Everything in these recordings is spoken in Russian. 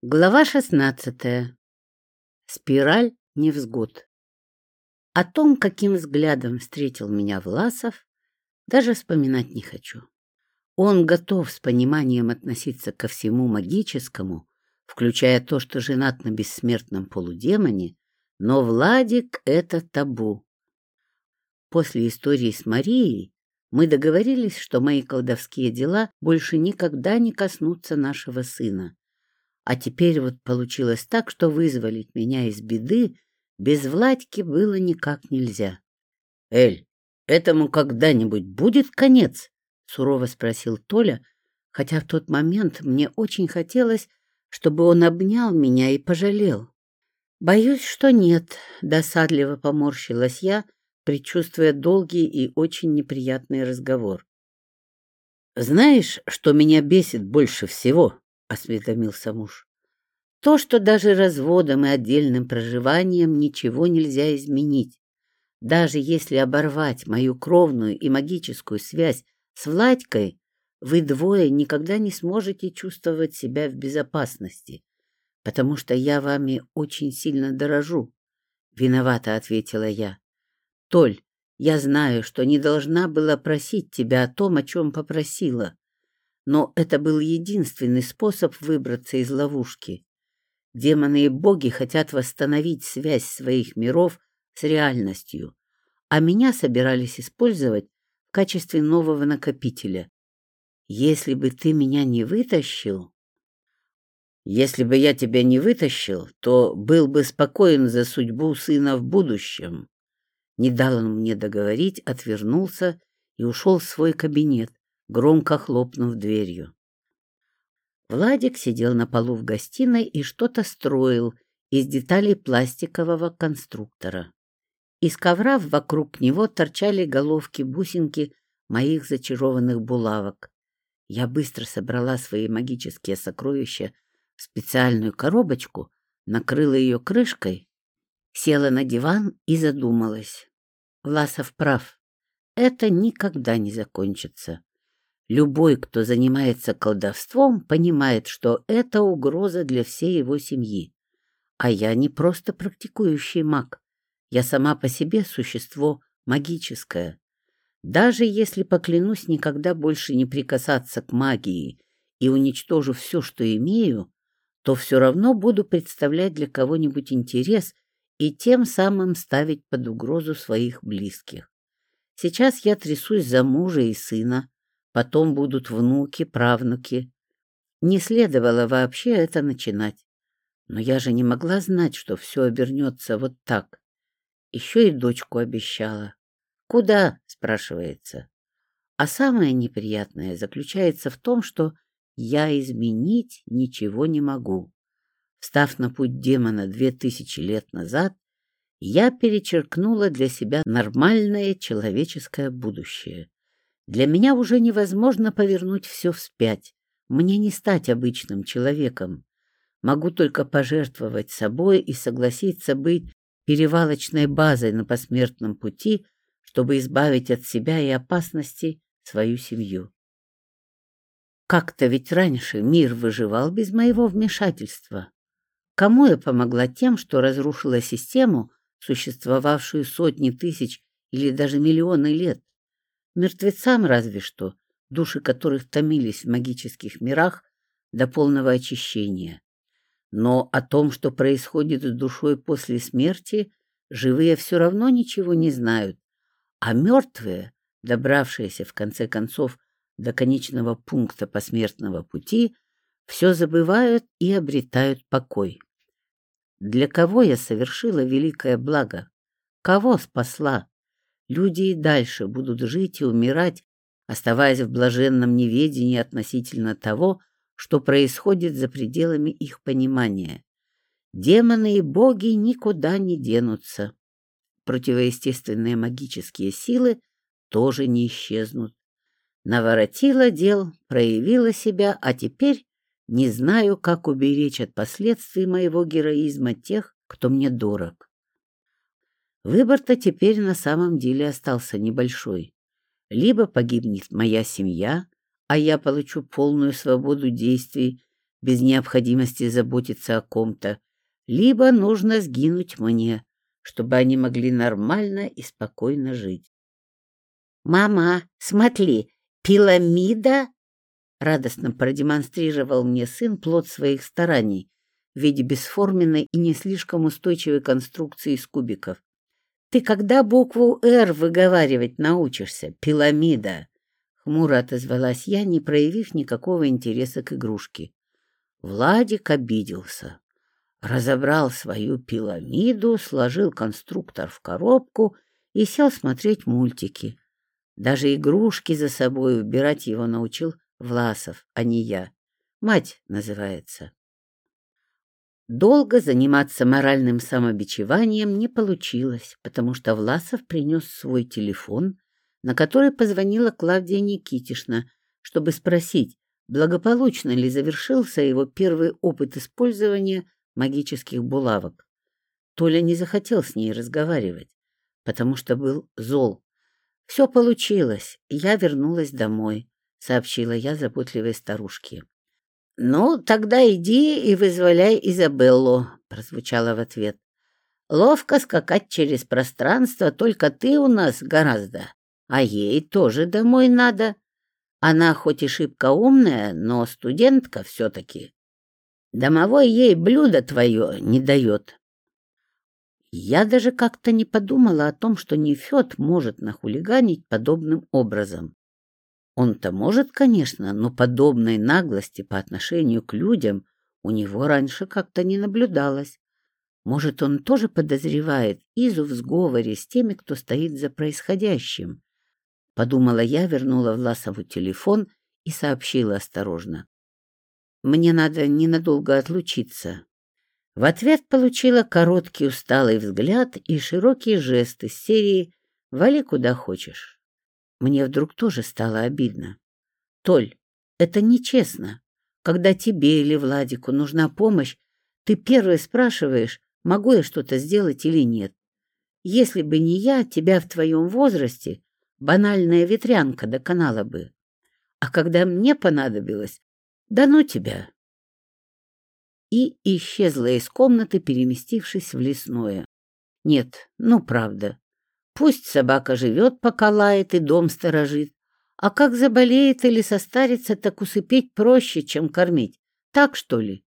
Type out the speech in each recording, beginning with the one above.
Глава шестнадцатая. Спираль невзгод. О том, каким взглядом встретил меня Власов, даже вспоминать не хочу. Он готов с пониманием относиться ко всему магическому, включая то, что женат на бессмертном полудемоне, но Владик — это табу. После истории с Марией мы договорились, что мои колдовские дела больше никогда не коснутся нашего сына а теперь вот получилось так, что вызволить меня из беды без Владьки было никак нельзя. — Эль, этому когда-нибудь будет конец? — сурово спросил Толя, хотя в тот момент мне очень хотелось, чтобы он обнял меня и пожалел. — Боюсь, что нет, — досадливо поморщилась я, предчувствуя долгий и очень неприятный разговор. — Знаешь, что меня бесит больше всего? — осведомился муж. То, что даже разводом и отдельным проживанием ничего нельзя изменить. Даже если оборвать мою кровную и магическую связь с Владькой, вы двое никогда не сможете чувствовать себя в безопасности, потому что я вами очень сильно дорожу. Виновата, ответила я. Толь, я знаю, что не должна была просить тебя о том, о чем попросила но это был единственный способ выбраться из ловушки. Демоны и боги хотят восстановить связь своих миров с реальностью, а меня собирались использовать в качестве нового накопителя. Если бы ты меня не вытащил... Если бы я тебя не вытащил, то был бы спокоен за судьбу сына в будущем. Не дал он мне договорить, отвернулся и ушел в свой кабинет, громко хлопнув дверью. Владик сидел на полу в гостиной и что-то строил из деталей пластикового конструктора. Из ковра вокруг него торчали головки-бусинки моих зачарованных булавок. Я быстро собрала свои магические сокровища в специальную коробочку, накрыла ее крышкой, села на диван и задумалась. Власов прав. Это никогда не закончится. Любой, кто занимается колдовством, понимает, что это угроза для всей его семьи. А я не просто практикующий маг. Я сама по себе существо магическое. Даже если поклянусь никогда больше не прикасаться к магии и уничтожу все, что имею, то все равно буду представлять для кого-нибудь интерес и тем самым ставить под угрозу своих близких. Сейчас я трясусь за мужа и сына, потом будут внуки, правнуки. Не следовало вообще это начинать. Но я же не могла знать, что все обернется вот так. Еще и дочку обещала. «Куда?» — спрашивается. А самое неприятное заключается в том, что я изменить ничего не могу. Встав на путь демона две тысячи лет назад, я перечеркнула для себя нормальное человеческое будущее. Для меня уже невозможно повернуть все вспять. Мне не стать обычным человеком. Могу только пожертвовать собой и согласиться быть перевалочной базой на посмертном пути, чтобы избавить от себя и опасности свою семью. Как-то ведь раньше мир выживал без моего вмешательства. Кому я помогла тем, что разрушила систему, существовавшую сотни тысяч или даже миллионы лет? Мертвецам разве что, души которых томились в магических мирах до полного очищения. Но о том, что происходит с душой после смерти, живые все равно ничего не знают, а мертвые, добравшиеся в конце концов до конечного пункта посмертного пути, все забывают и обретают покой. Для кого я совершила великое благо? Кого спасла? Люди и дальше будут жить и умирать, оставаясь в блаженном неведении относительно того, что происходит за пределами их понимания. Демоны и боги никуда не денутся. Противоестественные магические силы тоже не исчезнут. Наворотила дел, проявила себя, а теперь не знаю, как уберечь от последствий моего героизма тех, кто мне дорог. Выбор-то теперь на самом деле остался небольшой. Либо погибнет моя семья, а я получу полную свободу действий, без необходимости заботиться о ком-то, либо нужно сгинуть мне, чтобы они могли нормально и спокойно жить. «Мама, смотри, пирамида!» Радостно продемонстрировал мне сын плод своих стараний в виде бесформенной и не слишком устойчивой конструкции из кубиков. «Ты когда букву «Р» выговаривать научишься, пирамида?» Хмуро отозвалась я, не проявив никакого интереса к игрушке. Владик обиделся. Разобрал свою пирамиду, сложил конструктор в коробку и сел смотреть мультики. Даже игрушки за собой убирать его научил Власов, а не я. Мать называется. Долго заниматься моральным самобичеванием не получилось, потому что Власов принес свой телефон, на который позвонила Клавдия Никитишна, чтобы спросить, благополучно ли завершился его первый опыт использования магических булавок. Толя не захотел с ней разговаривать, потому что был зол. Все получилось, я вернулась домой, сообщила я заботливой старушке. Ну, тогда иди и вызволяй Изабеллу, прозвучало в ответ. Ловко скакать через пространство, только ты у нас гораздо. А ей тоже домой надо. Она хоть и шибко умная, но студентка все-таки. Домовой ей блюдо твое не дает. Я даже как-то не подумала о том, что Нефед может нахулиганить подобным образом. Он-то может, конечно, но подобной наглости по отношению к людям у него раньше как-то не наблюдалось. Может, он тоже подозревает Изу в сговоре с теми, кто стоит за происходящим. Подумала я, вернула Власову телефон и сообщила осторожно. Мне надо ненадолго отлучиться. В ответ получила короткий усталый взгляд и широкие жесты серии «Вали куда хочешь». Мне вдруг тоже стало обидно. «Толь, это нечестно. Когда тебе или Владику нужна помощь, ты первый спрашиваешь, могу я что-то сделать или нет. Если бы не я, тебя в твоем возрасте банальная ветрянка доконала бы. А когда мне понадобилось, да ну тебя. И исчезла из комнаты, переместившись в лесное. Нет, ну правда. Пусть собака живет, пока лает и дом сторожит. А как заболеет или состарится, так усыпить проще, чем кормить. Так, что ли?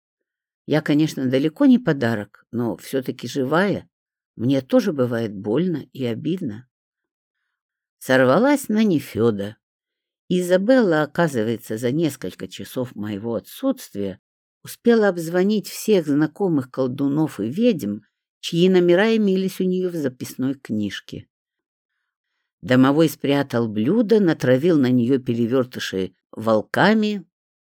Я, конечно, далеко не подарок, но все-таки живая. Мне тоже бывает больно и обидно сорвалась на Нефеда. Изабелла, оказывается, за несколько часов моего отсутствия успела обзвонить всех знакомых колдунов и ведьм, чьи номера имелись у нее в записной книжке. Домовой спрятал блюдо, натравил на нее перевертыши волками,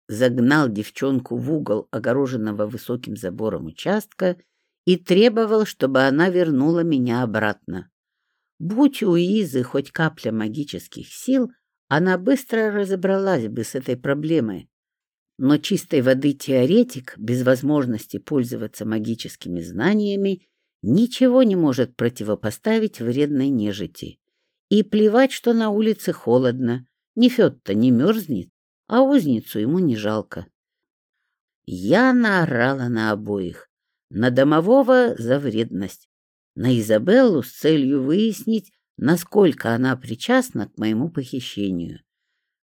загнал девчонку в угол огороженного высоким забором участка и требовал, чтобы она вернула меня обратно. Будь у Изы хоть капля магических сил, она быстро разобралась бы с этой проблемой. Но чистой воды теоретик, без возможности пользоваться магическими знаниями, ничего не может противопоставить вредной нежити. И плевать, что на улице холодно, не Фёд-то не мерзнет, а узницу ему не жалко. Я наорала на обоих, на домового за вредность, на Изабеллу с целью выяснить, насколько она причастна к моему похищению.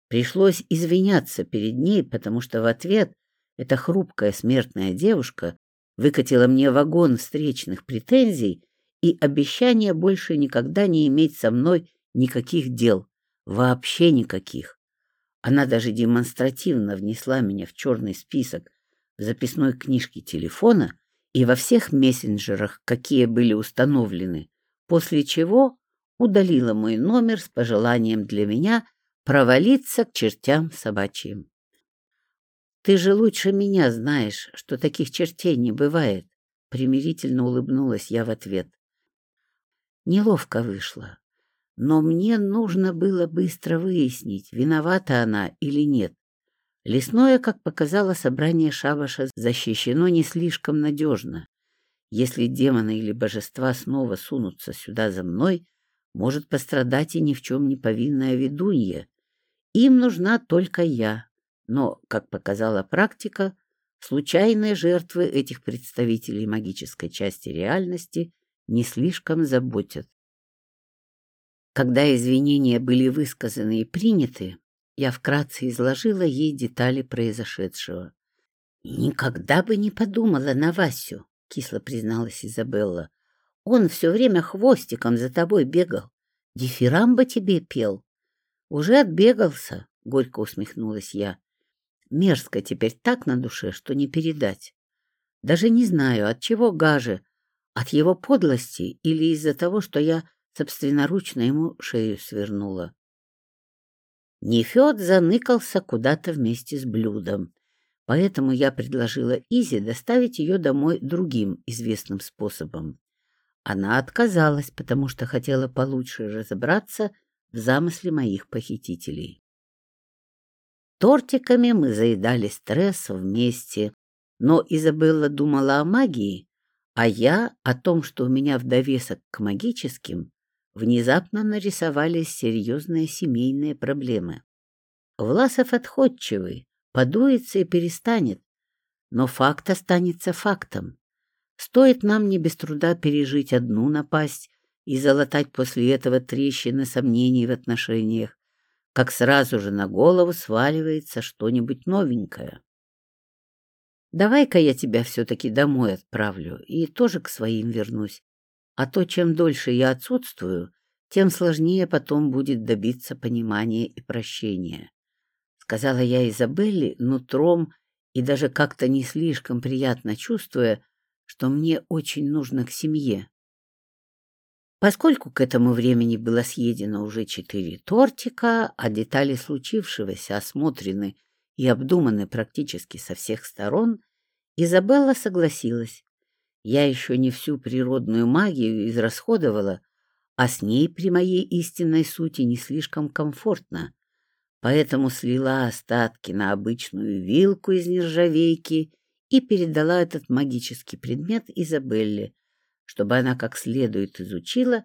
Пришлось извиняться перед ней, потому что в ответ эта хрупкая смертная девушка выкатила мне вагон встречных претензий и обещание больше никогда не иметь со мной никаких дел, вообще никаких. Она даже демонстративно внесла меня в черный список в записной книжке телефона и во всех мессенджерах, какие были установлены, после чего удалила мой номер с пожеланием для меня провалиться к чертям собачьим. «Ты же лучше меня знаешь, что таких чертей не бывает», — примирительно улыбнулась я в ответ. Неловко вышло, но мне нужно было быстро выяснить, виновата она или нет. Лесное, как показало собрание шабаша, защищено не слишком надежно. Если демоны или божества снова сунутся сюда за мной, может пострадать и ни в чем не повинная ведунья. Им нужна только я. Но, как показала практика, случайные жертвы этих представителей магической части реальности не слишком заботят. Когда извинения были высказаны и приняты, я вкратце изложила ей детали произошедшего. «Никогда бы не подумала на Васю», — кисло призналась Изабелла. «Он все время хвостиком за тобой бегал. Дифирамбо тебе пел». «Уже отбегался», — горько усмехнулась я. «Мерзко теперь так на душе, что не передать. Даже не знаю, от чего гаже, от его подлости или из-за того, что я собственноручно ему шею свернула. Нефед заныкался куда-то вместе с блюдом, поэтому я предложила Изе доставить ее домой другим известным способом. Она отказалась, потому что хотела получше разобраться в замысле моих похитителей. Тортиками мы заедали стресс вместе, но Изабелла думала о магии, а я о том, что у меня в довесок к магическим внезапно нарисовались серьезные семейные проблемы. Власов отходчивый, подуется и перестанет, но факт останется фактом. Стоит нам не без труда пережить одну напасть и залатать после этого трещины сомнений в отношениях, как сразу же на голову сваливается что-нибудь новенькое. Давай-ка я тебя все-таки домой отправлю и тоже к своим вернусь. А то, чем дольше я отсутствую, тем сложнее потом будет добиться понимания и прощения. Сказала я Изабелле нутром и даже как-то не слишком приятно чувствуя, что мне очень нужно к семье. Поскольку к этому времени было съедено уже четыре тортика, а детали случившегося осмотрены и обдуманы практически со всех сторон, Изабелла согласилась. Я еще не всю природную магию израсходовала, а с ней при моей истинной сути не слишком комфортно, поэтому слила остатки на обычную вилку из нержавейки и передала этот магический предмет Изабелле, чтобы она как следует изучила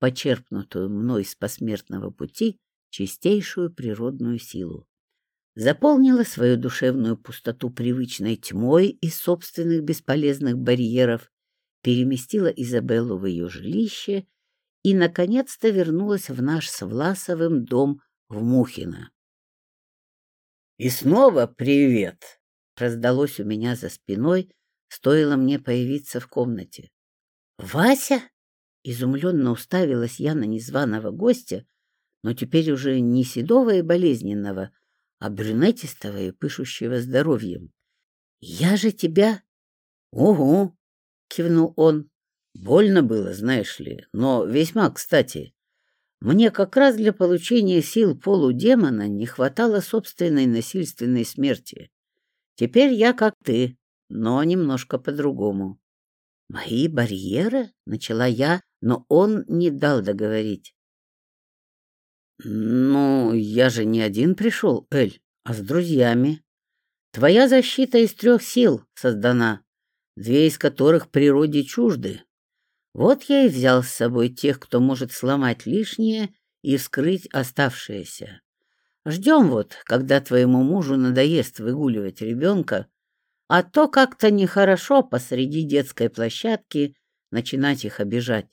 почерпнутую мной с посмертного пути чистейшую природную силу заполнила свою душевную пустоту привычной тьмой из собственных бесполезных барьеров, переместила Изабеллу в ее жилище и, наконец-то, вернулась в наш с Власовым дом в Мухино. «И снова привет!» — раздалось у меня за спиной, стоило мне появиться в комнате. «Вася?» — изумленно уставилась я на незваного гостя, но теперь уже не седого и болезненного, а брюнетистого и пышущего здоровьем. «Я же тебя...» «Угу!» — кивнул он. «Больно было, знаешь ли, но весьма кстати. Мне как раз для получения сил полудемона не хватало собственной насильственной смерти. Теперь я как ты, но немножко по-другому». «Мои барьеры?» — начала я, но он не дал договорить. «Ну, я же не один пришел, Эль, а с друзьями. Твоя защита из трех сил создана, две из которых природе чужды. Вот я и взял с собой тех, кто может сломать лишнее и вскрыть оставшееся. Ждем вот, когда твоему мужу надоест выгуливать ребенка, а то как-то нехорошо посреди детской площадки начинать их обижать.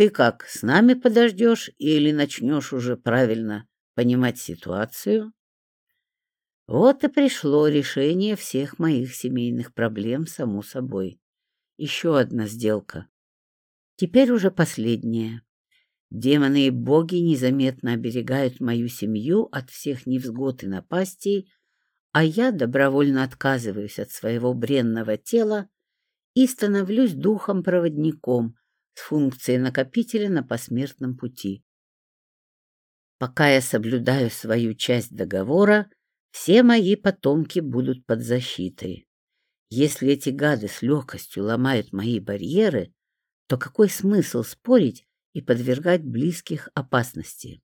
Ты как, с нами подождешь или начнешь уже правильно понимать ситуацию? Вот и пришло решение всех моих семейных проблем само собой. Еще одна сделка. Теперь уже последняя. Демоны и боги незаметно оберегают мою семью от всех невзгод и напастей, а я добровольно отказываюсь от своего бренного тела и становлюсь духом-проводником, с функцией накопителя на посмертном пути. Пока я соблюдаю свою часть договора, все мои потомки будут под защитой. Если эти гады с легкостью ломают мои барьеры, то какой смысл спорить и подвергать близких опасности?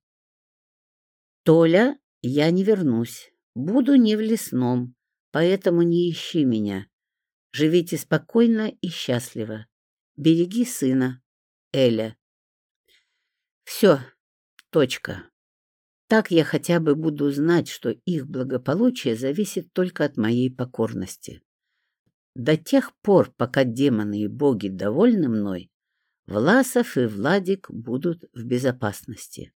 Толя, я не вернусь. Буду не в лесном, поэтому не ищи меня. Живите спокойно и счастливо. Береги сына. Эля. Все. Точка. Так я хотя бы буду знать, что их благополучие зависит только от моей покорности. до тех пор, пока демоны и боги довольны мной, Власов и Владик будут в безопасности.